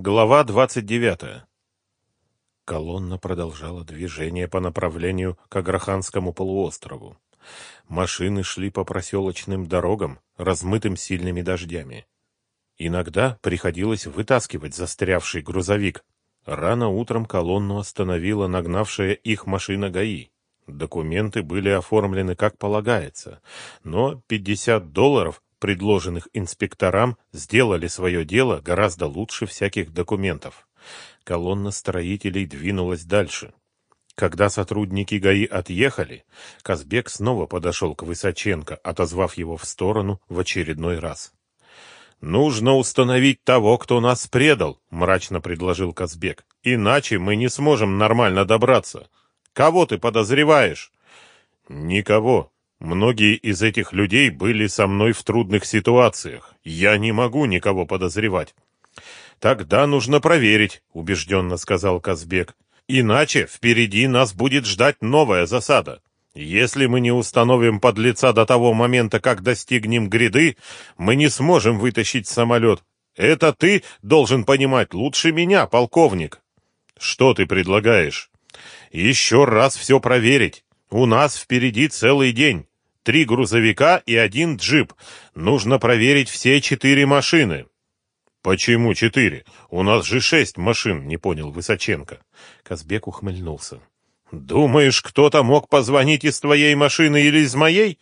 Глава 29. Колонна продолжала движение по направлению к Аграханскому полуострову. Машины шли по проселочным дорогам, размытым сильными дождями. Иногда приходилось вытаскивать застрявший грузовик. Рано утром колонну остановила нагнавшая их машина ГАИ. Документы были оформлены как полагается, но 50 долларов предложенных инспекторам, сделали свое дело гораздо лучше всяких документов. Колонна строителей двинулась дальше. Когда сотрудники ГАИ отъехали, Казбек снова подошел к Высоченко, отозвав его в сторону в очередной раз. «Нужно установить того, кто нас предал», — мрачно предложил Казбек. «Иначе мы не сможем нормально добраться. Кого ты подозреваешь?» «Никого», Многие из этих людей были со мной в трудных ситуациях. Я не могу никого подозревать. Тогда нужно проверить, убежденно сказал Казбек. Иначе впереди нас будет ждать новая засада. Если мы не установим подлеца до того момента, как достигнем гряды, мы не сможем вытащить самолет. Это ты должен понимать лучше меня, полковник. Что ты предлагаешь? Еще раз все проверить. У нас впереди целый день три грузовика и один джип. Нужно проверить все четыре машины. Почему четыре? У нас же шесть машин, не понял Высоченко. Казбек ухмыльнулся. Думаешь, кто-то мог позвонить из твоей машины или из моей?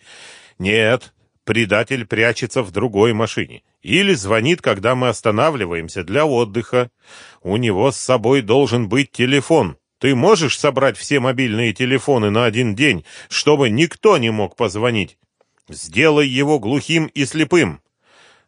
Нет, предатель прячется в другой машине. Или звонит, когда мы останавливаемся для отдыха. У него с собой должен быть телефон. Ты можешь собрать все мобильные телефоны на один день, чтобы никто не мог позвонить? Сделай его глухим и слепым.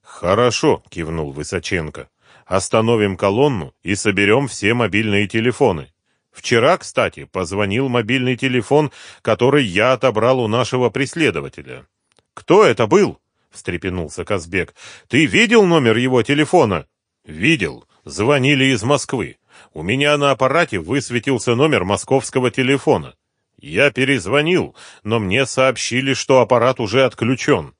Хорошо, кивнул Высоченко. Остановим колонну и соберем все мобильные телефоны. Вчера, кстати, позвонил мобильный телефон, который я отобрал у нашего преследователя. Кто это был? встрепенулся Казбек. Ты видел номер его телефона? Видел. Звонили из Москвы. У меня на аппарате высветился номер московского телефона. Я перезвонил, но мне сообщили, что аппарат уже отключен.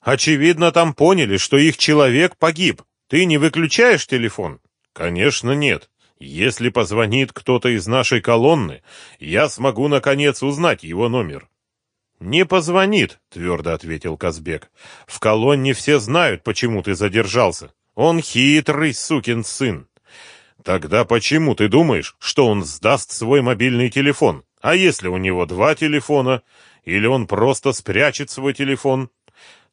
Очевидно, там поняли, что их человек погиб. Ты не выключаешь телефон? Конечно, нет. Если позвонит кто-то из нашей колонны, я смогу наконец узнать его номер. Не позвонит, твердо ответил Казбек. В колонне все знают, почему ты задержался. Он хитрый сукин сын. Тогда почему ты думаешь, что он сдаст свой мобильный телефон? А если у него два телефона? Или он просто спрячет свой телефон?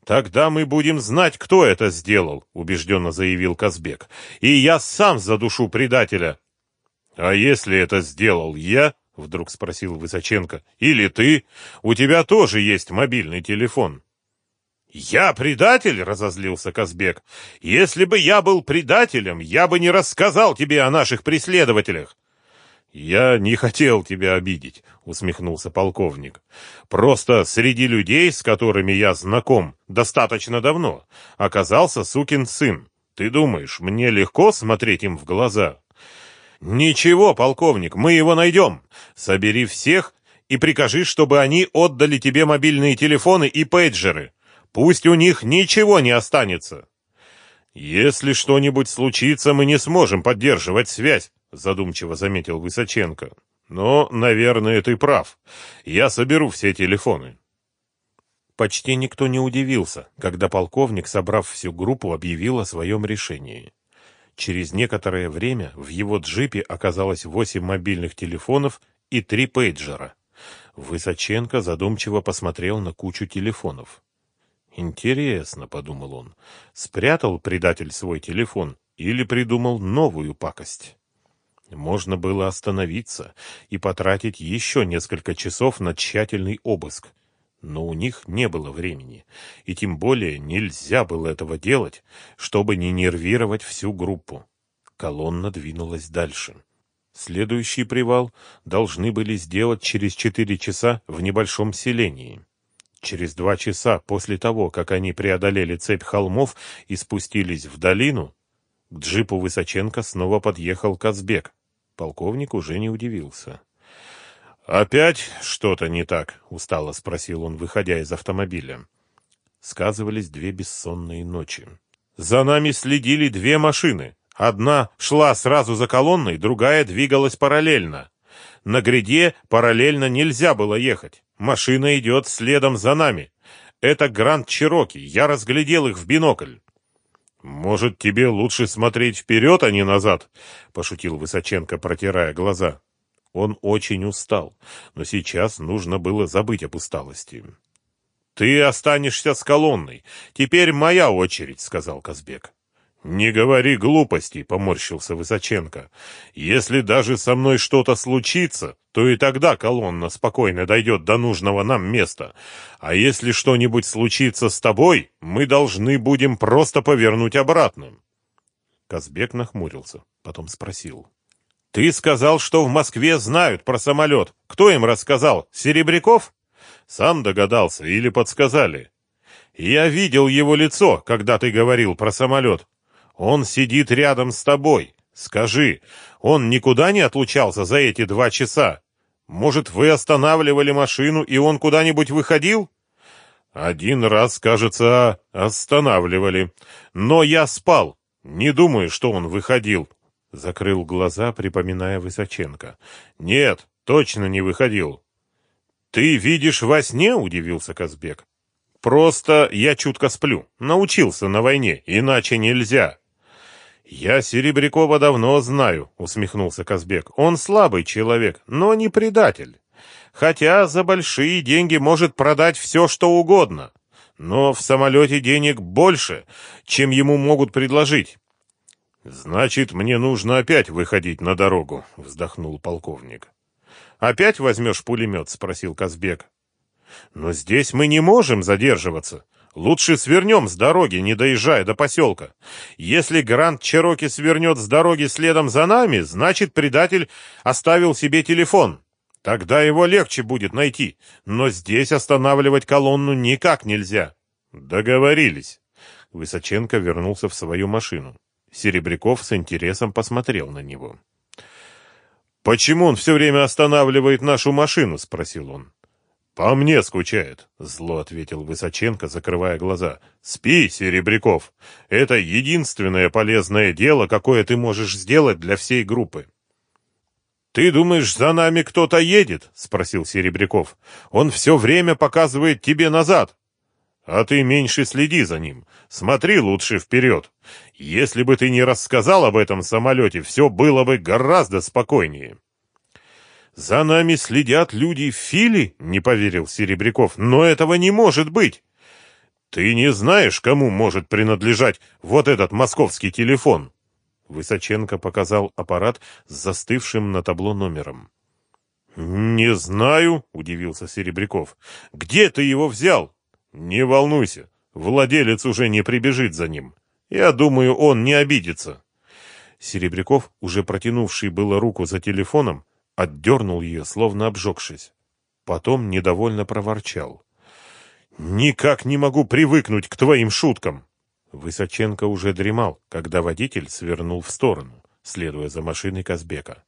Тогда мы будем знать, кто это сделал, убежденно заявил Казбек. И я сам задушу предателя. А если это сделал я? Вдруг спросил Высоченко. Или ты? У тебя тоже есть мобильный телефон. «Я предатель?» — разозлился Казбек. «Если бы я был предателем, я бы не рассказал тебе о наших преследователях». «Я не хотел тебя обидеть», — усмехнулся полковник. «Просто среди людей, с которыми я знаком достаточно давно, оказался сукин сын. Ты думаешь, мне легко смотреть им в глаза?» «Ничего, полковник, мы его найдем. Собери всех и прикажи, чтобы они отдали тебе мобильные телефоны и пейджеры. Пусть у них ничего не останется. Если что-нибудь случится, мы не сможем поддерживать связь, задумчиво заметил Высоченко. Но, наверное, ты прав. Я соберу все телефоны. Почти никто не удивился, когда полковник, собрав всю группу, объявил о своем решении. Через некоторое время в его джипе оказалось восемь мобильных телефонов и три пейджера. Высоченко задумчиво посмотрел на кучу телефонов. Интересно, подумал он, спрятал предатель свой телефон или придумал новую пакость. Можно было остановиться и потратить еще несколько часов на тщательный обыск. Но у них не было времени, и тем более нельзя было этого делать, чтобы не нервировать всю группу. Колонна двинулась дальше. Следующий привал должны были сделать через четыре часа в небольшом селении. Через два часа после того, как они преодолели цепь холмов и спустились в долину, к джипу Высоченко снова подъехал Казбек. Полковник уже не удивился. «Опять что-то не так?» — устало спросил он, выходя из автомобиля. Сказывались две бессонные ночи. «За нами следили две машины. Одна шла сразу за колонной, другая двигалась параллельно. На гряде параллельно нельзя было ехать. Машина идет следом за нами. Это Гранд Чироки. Я разглядел их в бинокль. «Может, тебе лучше смотреть вперед, а не назад?» — пошутил Высоченко, протирая глаза. Он очень устал, но сейчас нужно было забыть об усталости. «Ты останешься с колонной. Теперь моя очередь», — сказал Казбек. «Не говори глупостей», — поморщился Высоченко. «Если даже со мной что-то случится, то и тогда колонна спокойно дойдет до нужного нам места. А если что-нибудь случится с тобой, мы должны будем просто повернуть обратно». Казбек нахмурился, потом спросил. «Ты сказал, что в Москве знают про самолет. Кто им рассказал? Серебряков?» «Сам догадался или подсказали?» «Я видел его лицо, когда ты говорил про самолет. Он сидит рядом с тобой. Скажи, он никуда не отлучался за эти два часа? Может, вы останавливали машину, и он куда-нибудь выходил? Один раз, кажется, останавливали. Но я спал. Не думаю, что он выходил. Закрыл глаза, припоминая Высоченко. Нет, точно не выходил. Ты видишь во сне? Удивился Казбек. Просто я чутко сплю. Научился на войне, иначе нельзя. «Я Серебрякова давно знаю», — усмехнулся Казбек. «Он слабый человек, но не предатель. Хотя за большие деньги может продать все, что угодно. Но в самолете денег больше, чем ему могут предложить». «Значит, мне нужно опять выходить на дорогу», — вздохнул полковник. «Опять возьмешь пулемет?» — спросил Казбек. «Но здесь мы не можем задерживаться. Лучше свернем с дороги, не доезжая до поселка. Если Гранд Чероки свернет с дороги следом за нами, значит, предатель оставил себе телефон. Тогда его легче будет найти. Но здесь останавливать колонну никак нельзя. Договорились. Высоченко вернулся в свою машину. Серебряков с интересом посмотрел на него. «Почему он все время останавливает нашу машину?» — спросил он. «По мне скучает», — зло ответил Высоченко, закрывая глаза. «Спи, Серебряков. Это единственное полезное дело, какое ты можешь сделать для всей группы». «Ты думаешь, за нами кто-то едет?» — спросил Серебряков. «Он все время показывает тебе назад». «А ты меньше следи за ним. Смотри лучше вперед. Если бы ты не рассказал об этом самолете, все было бы гораздо спокойнее». «За нами следят люди Фили?» — не поверил Серебряков. «Но этого не может быть!» «Ты не знаешь, кому может принадлежать вот этот московский телефон?» Высоченко показал аппарат с застывшим на табло номером. «Не знаю», — удивился Серебряков. «Где ты его взял?» «Не волнуйся, владелец уже не прибежит за ним. Я думаю, он не обидится». Серебряков, уже протянувший было руку за телефоном, отдернул ее, словно обжегшись. Потом недовольно проворчал. «Никак не могу привыкнуть к твоим шуткам!» Высоченко уже дремал, когда водитель свернул в сторону, следуя за машиной Казбека.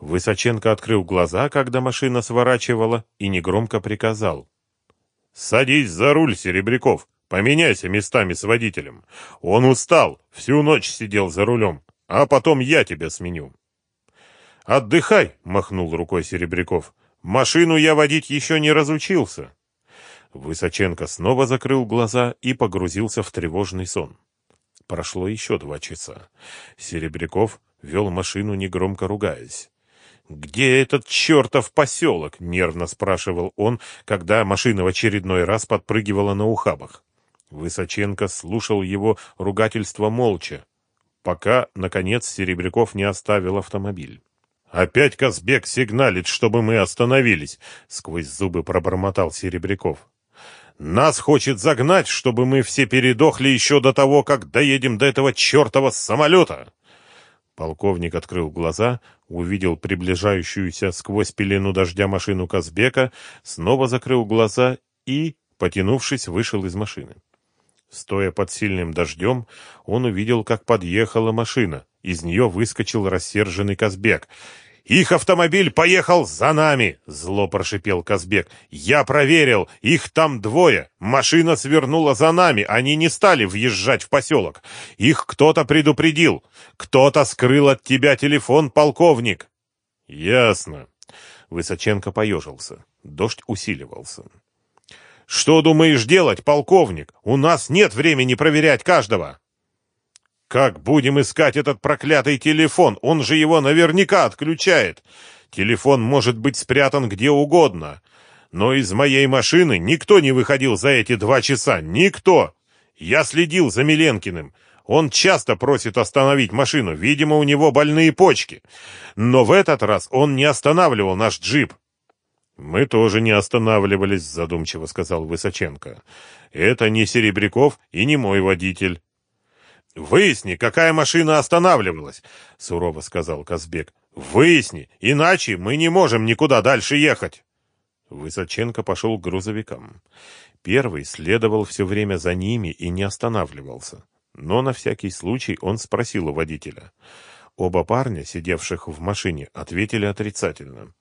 Высоченко открыл глаза, когда машина сворачивала, и негромко приказал. «Садись за руль, Серебряков! Поменяйся местами с водителем! Он устал, всю ночь сидел за рулем, а потом я тебя сменю!» «Отдыхай!» — махнул рукой Серебряков. «Машину я водить еще не разучился!» Высоченко снова закрыл глаза и погрузился в тревожный сон. Прошло еще два часа. Серебряков вел машину, негромко ругаясь. «Где этот чертов поселок?» — нервно спрашивал он, когда машина в очередной раз подпрыгивала на ухабах. Высоченко слушал его ругательство молча, пока, наконец, Серебряков не оставил автомобиль. «Опять Казбек сигналит, чтобы мы остановились», — сквозь зубы пробормотал Серебряков. «Нас хочет загнать, чтобы мы все передохли еще до того, как доедем до этого чертова самолета!» Полковник открыл глаза, увидел приближающуюся сквозь пелену дождя машину Казбека, снова закрыл глаза и, потянувшись, вышел из машины. Стоя под сильным дождем, он увидел, как подъехала машина. Из нее выскочил рассерженный Казбек Их автомобиль поехал за нами, зло прошипел Казбек. Я проверил, их там двое. Машина свернула за нами, они не стали въезжать в поселок. Их кто-то предупредил. Кто-то скрыл от тебя телефон, полковник. Ясно. Высоченко поежился. Дождь усиливался. Что думаешь делать, полковник? У нас нет времени проверять каждого. Как будем искать этот проклятый телефон? Он же его наверняка отключает. Телефон может быть спрятан где угодно. Но из моей машины никто не выходил за эти два часа. Никто. Я следил за Миленкиным. Он часто просит остановить машину. Видимо, у него больные почки. Но в этот раз он не останавливал наш джип. «Мы тоже не останавливались», — задумчиво сказал Высоченко. «Это не Серебряков и не мой водитель. «Выясни, какая машина останавливалась», — сурово сказал Казбек. «Выясни, иначе мы не можем никуда дальше ехать». Высоченко пошел к грузовикам. Первый следовал все время за ними и не останавливался. Но на всякий случай он спросил у водителя. Оба парня, сидевших в машине, ответили отрицательно.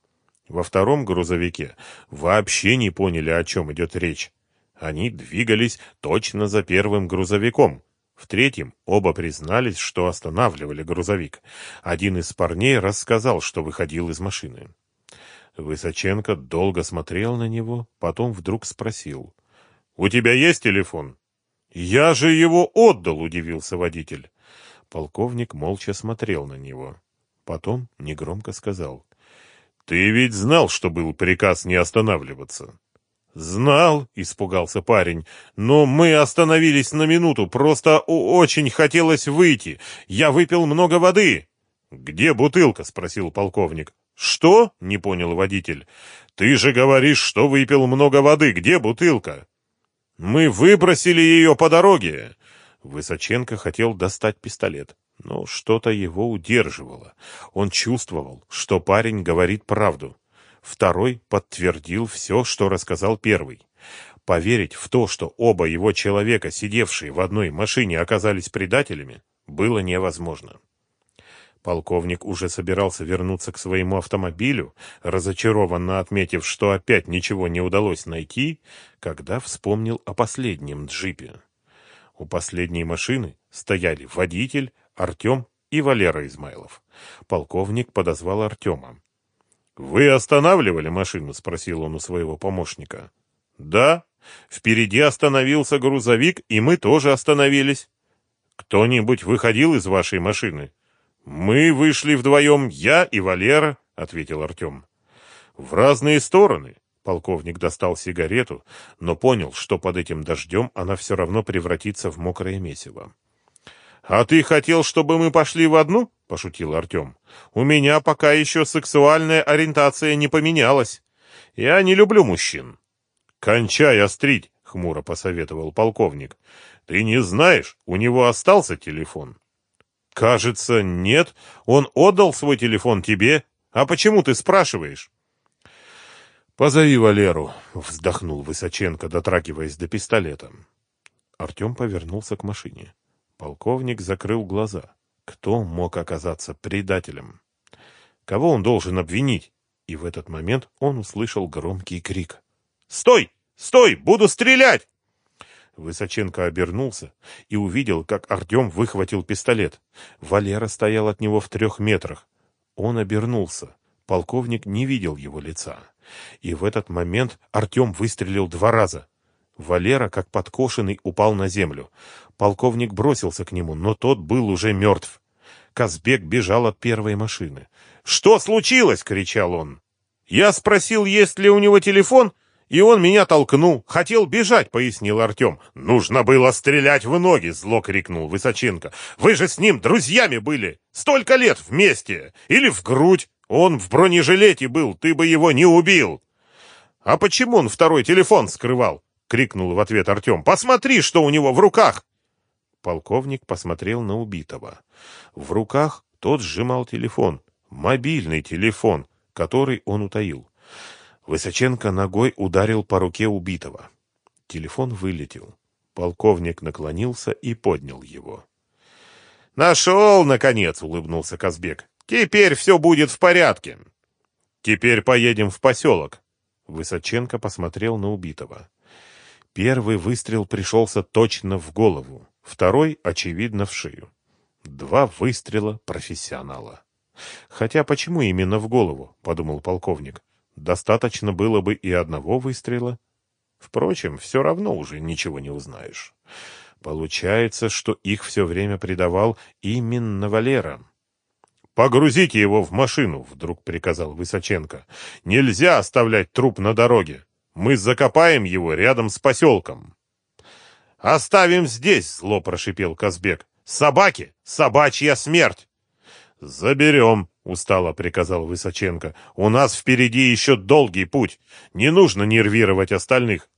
Во втором грузовике вообще не поняли, о чем идет речь. Они двигались точно за первым грузовиком, в третьем оба признались, что останавливали грузовик. Один из парней рассказал, что выходил из машины. Высоченко долго смотрел на него, потом вдруг спросил. «У тебя есть телефон?» «Я же его отдал!» — удивился водитель. Полковник молча смотрел на него. Потом негромко сказал. «Ты ведь знал, что был приказ не останавливаться?» «Знал», — испугался парень, — «но мы остановились на минуту, просто очень хотелось выйти. Я выпил много воды». «Где бутылка?» — спросил полковник. «Что?» — не понял водитель. «Ты же говоришь, что выпил много воды. Где бутылка?» «Мы выбросили ее по дороге». Высоченко хотел достать пистолет, но что-то его удерживало. Он чувствовал, что парень говорит правду. Второй подтвердил все, что рассказал первый. Поверить в то, что оба его человека, сидевшие в одной машине, оказались предателями, было невозможно. Полковник уже собирался вернуться к своему автомобилю, разочарованно отметив, что опять ничего не удалось найти, когда вспомнил о последнем джипе. У последней машины стояли водитель, Артем и Валера Измайлов. Полковник подозвал Артема. «Вы останавливали машину?» — спросил он у своего помощника. «Да. Впереди остановился грузовик, и мы тоже остановились. Кто-нибудь выходил из вашей машины?» «Мы вышли вдвоем, я и Валера», — ответил Артем. «В разные стороны». Полковник достал сигарету, но понял, что под этим дождем она все равно превратится в мокрое месиво. «А ты хотел, чтобы мы пошли в одну?» — пошутил Артем. «У меня пока еще сексуальная ориентация не поменялась. Я не люблю мужчин». «Кончай острить», — хмуро посоветовал полковник. «Ты не знаешь, у него остался телефон?» «Кажется, нет. Он отдал свой телефон тебе. А почему ты спрашиваешь?» «Позови Валеру», — вздохнул Высоченко, дотрагиваясь до пистолета. Артем повернулся к машине. Полковник закрыл глаза. Кто мог оказаться предателем? Кого он должен обвинить? И в этот момент он услышал громкий крик. «Стой! Стой! Буду стрелять!» Высоченко обернулся и увидел, как Артем выхватил пистолет. Валера стоял от него в трех метрах. Он обернулся. Полковник не видел его лица. И в этот момент Артем выстрелил два раза. Валера, как подкошенный, упал на землю. Полковник бросился к нему, но тот был уже мертв. Казбек бежал от первой машины. «Что случилось?» — кричал он. «Я спросил, есть ли у него телефон, и он меня толкнул. Хотел бежать», — пояснил Артем. «Нужно было стрелять в ноги!» — зло крикнул Высоченко. «Вы же с ним друзьями были! Столько лет вместе! Или в грудь! Он в бронежилете был, ты бы его не убил!» «А почему он второй телефон скрывал?» Крикнул в ответ Артем. «Посмотри, что у него в руках!» Полковник посмотрел на убитого. В руках тот сжимал телефон, мобильный телефон, который он утаил. Высоченко ногой ударил по руке убитого. Телефон вылетел. Полковник наклонился и поднял его. «Нашел, наконец!» — улыбнулся Казбек. Теперь все будет в порядке. Теперь поедем в поселок. Высоченко посмотрел на убитого. Первый выстрел пришелся точно в голову, второй, очевидно, в шею. Два выстрела профессионала. Хотя почему именно в голову, подумал полковник. Достаточно было бы и одного выстрела. Впрочем, все равно уже ничего не узнаешь. Получается, что их все время предавал именно Валера. «Погрузите его в машину», — вдруг приказал Высоченко. «Нельзя оставлять труп на дороге. Мы закопаем его рядом с поселком». «Оставим здесь», — зло прошипел Казбек. «Собаки! Собачья смерть!» «Заберем», — устало приказал Высоченко. «У нас впереди еще долгий путь. Не нужно нервировать остальных.